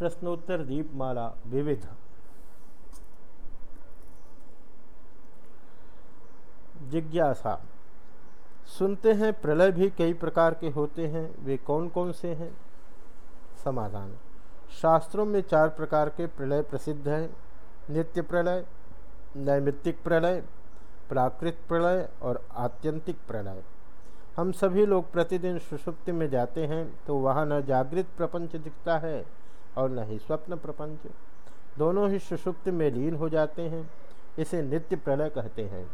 प्रश्नोत्तर दीपमाला, विविध। जिज्ञासा। सुनते हैं, प्रलय भी कई प्रकार के होते हैं, वे कौन कौन से हैं? समाधान। शास्त्रों में चार प्रकार के प्रलय प्रसिद्ध हैं, नित्य प्रलय, नैमित्तिक प्रलय, प्राकृत प्रलय और आत्यंतिक प्रलय। हम सभी लोग प्रतिदिन सुषुप्ति में जाते हैं तो वहाँ न जागृत प्रपंच दिखता है और न ही स्वप्न प्रपंच। दोनों ही सुषुप्त में लीन हो जाते हैं, इसे नित्य प्रलय कहते हैं।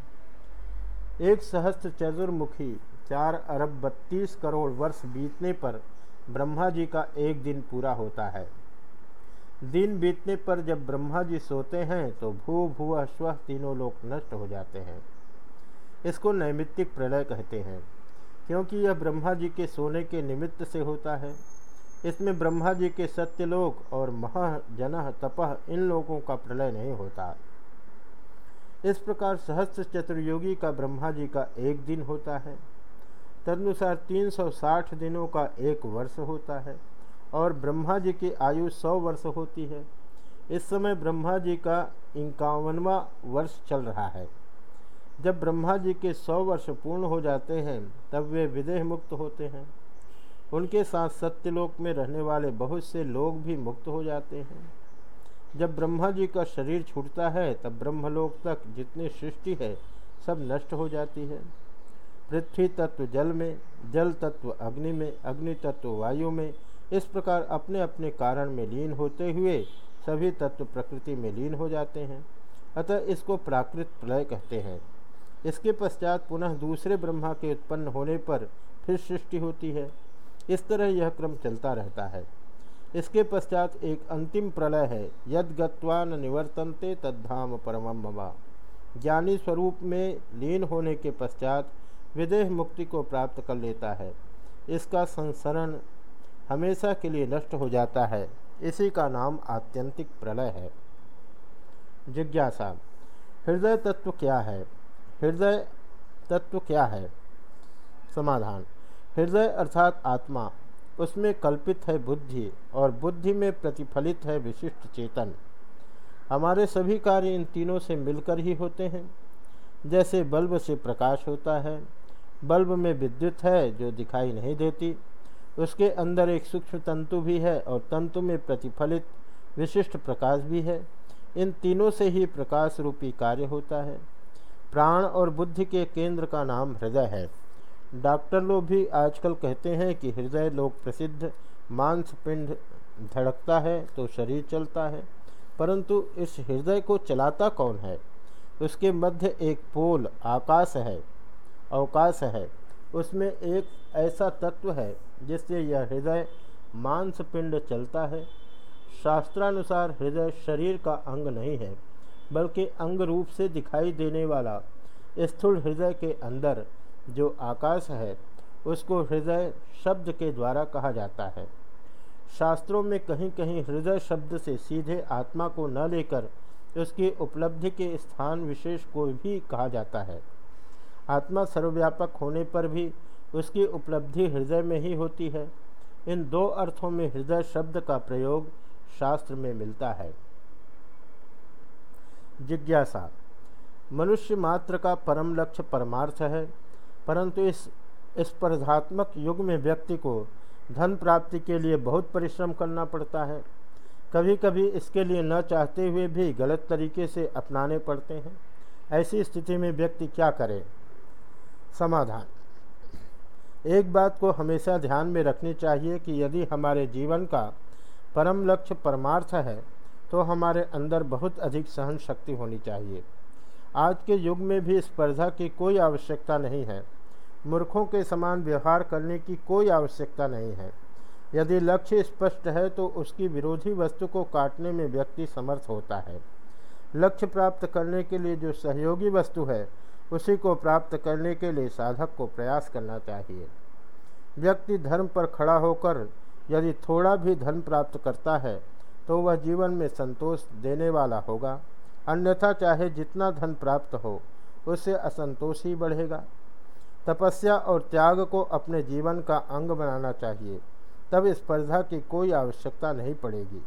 एक सहस्त्र चतुर्मुखी, चार अरब बत्तीस करोड़ वर्ष बीतने पर ब्रह्मा जी का एक दिन पूरा होता है। दिन बीतने पर जब ब्रह्मा जी सोते हैं तो भू भू स्व तीनों लोग नष्ट हो जाते हैं। इसको नैमित्तिक प्रलय कहते हैं, क्योंकि यह ब्रह्मा जी के सोने के निमित्त से होता है। इसमें ब्रह्मा जी के सत्यलोक और मह जन तपह इन लोगों का प्रलय नहीं होता। इस प्रकार सहस्त्र चतुर्योगी का ब्रह्मा जी का एक दिन होता है। तदनुसार 360 दिनों का एक वर्ष होता है और ब्रह्मा जी की आयु 100 वर्ष होती है। इस समय ब्रह्मा जी का इक्यावनवा वर्ष चल रहा है। जब ब्रह्मा जी के सौ वर्ष पूर्ण हो जाते हैं, तब वे विदेह मुक्त होते हैं। उनके साथ सत्यलोक में रहने वाले बहुत से लोग भी मुक्त हो जाते हैं। जब ब्रह्मा जी का शरीर छूटता है, तब ब्रह्मलोक तक जितनी सृष्टि है, सब नष्ट हो जाती है। पृथ्वी तत्व जल में, जल तत्व अग्नि में, अग्नि तत्व वायु में, इस प्रकार अपने अपने कारण में लीन होते हुए सभी तत्व प्रकृति में लीन हो जाते हैं। अतः इसको प्राकृत प्रलय कहते हैं। इसके पश्चात पुनः दूसरे ब्रह्मा के उत्पन्न होने पर फिर सृष्टि होती है। इस तरह यह क्रम चलता रहता है। इसके पश्चात एक अंतिम प्रलय है। यद गत्वान निवर्तनते तद्धाम परम ममा ज्ञानी स्वरूप में लीन होने के पश्चात विदेह मुक्ति को प्राप्त कर लेता है। इसका संसरण हमेशा के लिए नष्ट हो जाता है। इसी का नाम आत्यंतिक प्रलय है। जिज्ञासा, हृदय तत्व क्या है? हृदय तत्व क्या है? समाधान हृदय अर्थात आत्मा, उसमें कल्पित है बुद्धि और बुद्धि में प्रतिफलित है विशिष्ट चेतन। हमारे सभी कार्य इन तीनों से मिलकर ही होते हैं। जैसे बल्ब से प्रकाश होता है, बल्ब में विद्युत है जो दिखाई नहीं देती, उसके अंदर एक सूक्ष्म तंतु भी है और तंतु में प्रतिफलित विशिष्ट प्रकाश भी है। इन तीनों से ही प्रकाश रूपी कार्य होता है। प्राण और बुद्धि के केंद्र का नाम हृदय है। डॉक्टर लोग भी आजकल कहते हैं कि हृदय लोग प्रसिद्ध मांसपिंड धड़कता है तो शरीर चलता है। परंतु इस हृदय को चलाता कौन है? उसके मध्य एक पोल, आकाश है। अवकाश है। उसमें एक ऐसा तत्व है जिससे यह हृदय मांसपिंड चलता है। शास्त्रानुसार हृदय शरीर का अंग नहीं है, बल्कि अंग रूप से दिखाई देने वाला स्थूल हृदय के अंदर जो आकाश है, उसको हृदय शब्द के द्वारा कहा जाता है। शास्त्रों में कहीं कहीं हृदय शब्द से सीधे आत्मा को न लेकर उसकी उपलब्धि के स्थान विशेष को भी कहा जाता है। आत्मा सर्वव्यापक होने पर भी उसकी उपलब्धि हृदय में ही होती है। इन दो अर्थों में हृदय शब्द का प्रयोग शास्त्र में मिलता है। जिज्ञासा। मनुष्य मात्र का परम लक्ष्य परमार्थ है। परंतु इस स्पर्धात्मक युग में व्यक्ति को धन प्राप्ति के लिए बहुत परिश्रम करना पड़ता है। कभी कभी इसके लिए न चाहते हुए भी गलत तरीके से अपनाने पड़ते हैं। ऐसी स्थिति में व्यक्ति क्या करे? समाधान। एक बात को हमेशा ध्यान में रखनी चाहिए कि यदि हमारे जीवन का परम लक्ष्य परमार्थ है तो हमारे अंदर बहुत अधिक सहन शक्ति होनी चाहिए। आज के युग में भी स्पर्धा की कोई आवश्यकता नहीं है। मूर्खों के समान व्यवहार करने की कोई आवश्यकता नहीं है। यदि लक्ष्य स्पष्ट है तो उसकी विरोधी वस्तु को काटने में व्यक्ति समर्थ होता है। लक्ष्य प्राप्त करने के लिए जो सहयोगी वस्तु है, उसी को प्राप्त करने के लिए साधक को प्रयास करना चाहिए। व्यक्ति धर्म पर खड़ा होकर यदि थोड़ा भी धन प्राप्त करता है तो वह जीवन में संतोष देने वाला होगा। अन्यथा चाहे जितना धन प्राप्त हो उससे असंतोष ही बढ़ेगा। तपस्या और त्याग को अपने जीवन का अंग बनाना चाहिए। तब स्पर्धा की कोई आवश्यकता नहीं पड़ेगी।